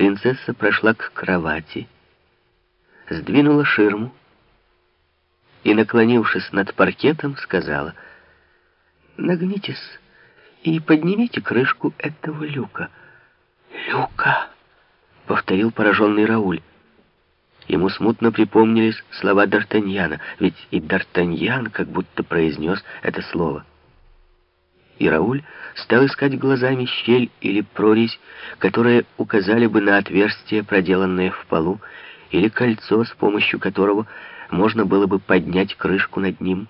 принцесса прошла к кровати, сдвинула ширму и, наклонившись над паркетом, сказала, «Нагнитесь и поднимите крышку этого люка». «Люка!» — повторил пораженный Рауль. Ему смутно припомнились слова Д'Артаньяна, ведь и Д'Артаньян как будто произнес это слово. И Рауль стал искать глазами щель или прорезь, которые указали бы на отверстие, проделанное в полу, или кольцо, с помощью которого можно было бы поднять крышку над ним.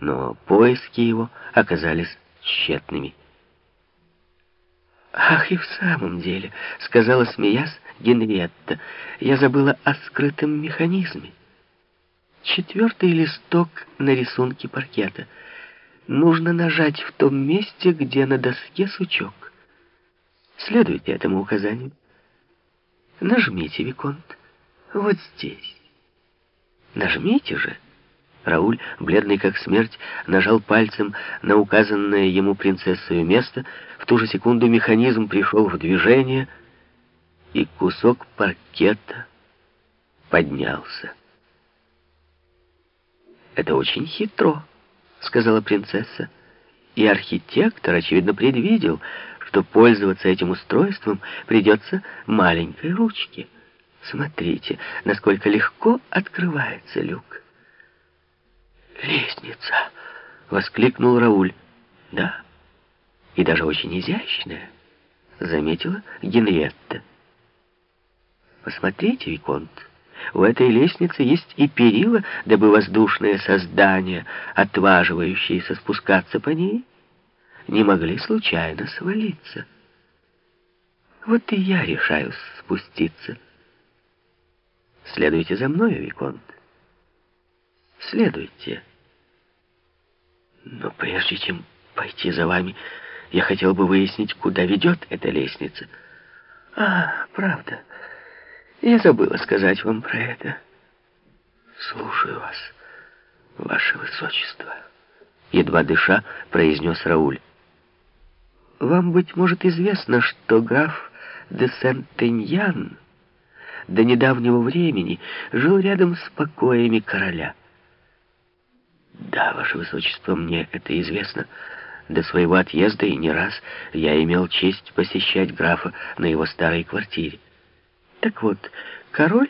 Но поиски его оказались тщетными. «Ах, и в самом деле», — сказала, смеясь, Генриетта, — «я забыла о скрытом механизме. Четвертый листок на рисунке паркета. Нужно нажать в том месте, где на доске сучок. Следуйте этому указанию. Нажмите, Виконт, вот здесь. Нажмите же». Рауль, бледный как смерть, нажал пальцем на указанное ему принцессою место. В ту же секунду механизм пришел в движение, и кусок паркета поднялся. «Это очень хитро», — сказала принцесса. И архитектор, очевидно, предвидел, что пользоваться этим устройством придется маленькой ручке. Смотрите, насколько легко открывается люк. «Лестница!» — воскликнул Рауль. «Да, и даже очень изящная», — заметила Генриетта. «Посмотрите, Виконт, у этой лестницы есть и перила, дабы воздушные создания, отваживающиеся спускаться по ней, не могли случайно свалиться. Вот и я решаюсь спуститься. Следуйте за мной, Виконт. Следуйте». Но прежде чем пойти за вами, я хотел бы выяснить, куда ведет эта лестница. А, правда. Я забыла сказать вам про это. Слушаю вас, ваше высочество. Едва дыша, произнес Рауль. Вам, быть может, известно, что граф де Сент-Эньян до недавнего времени жил рядом с покоями короля. Да, ваше высочество, мне это известно. До своего отъезда и не раз я имел честь посещать графа на его старой квартире. Так вот, король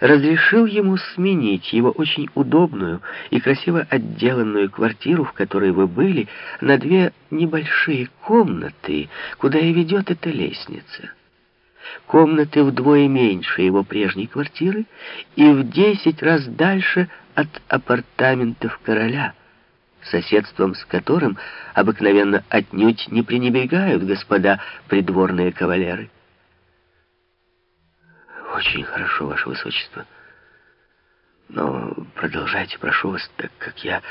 разрешил ему сменить его очень удобную и красиво отделанную квартиру, в которой вы были, на две небольшие комнаты, куда и ведет эта лестница. Комнаты вдвое меньше его прежней квартиры и в десять раз дальше от апартаментов короля, соседством с которым обыкновенно отнюдь не пренебрегают господа придворные кавалеры. Очень хорошо, ваше высочество. Но продолжайте, прошу вас, так как я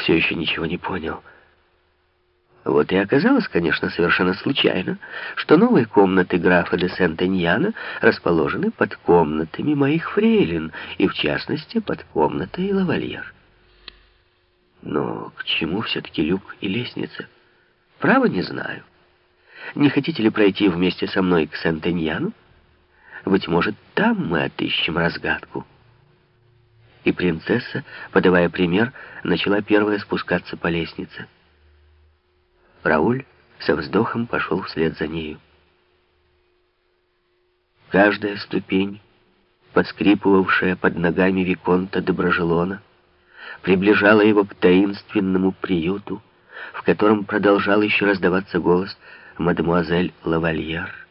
все еще ничего не понял. — вот и оказалось, конечно, совершенно случайно, что новые комнаты графа де Сент-Эньяна расположены под комнатами моих фрейлин, и в частности под комнатой лавальер. Но к чему все-таки люк и лестница? Право не знаю. Не хотите ли пройти вместе со мной к Сент-Эньяну? Быть может, там мы отыщем разгадку. И принцесса, подавая пример, начала первая спускаться по лестнице. Рауль со вздохом пошел вслед за нею. Каждая ступень, подскрипывавшая под ногами Виконта Доброжелона, приближала его к таинственному приюту, в котором продолжал еще раздаваться голос мадемуазель Лавальер,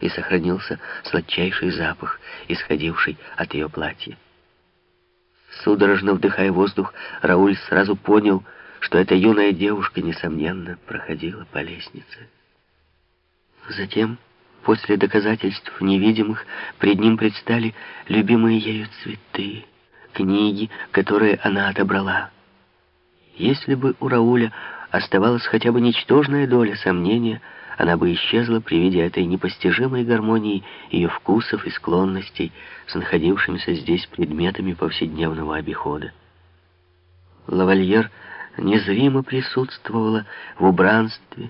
и сохранился сладчайший запах, исходивший от ее платья. Судорожно вдыхая воздух, Рауль сразу понял, что эта юная девушка, несомненно, проходила по лестнице. Затем, после доказательств невидимых, пред ним предстали любимые ею цветы, книги, которые она отобрала. Если бы у Рауля оставалась хотя бы ничтожная доля сомнения, она бы исчезла при виде этой непостижимой гармонии ее вкусов и склонностей с находившимися здесь предметами повседневного обихода. Лавальер незримо присутствовала в убранстве,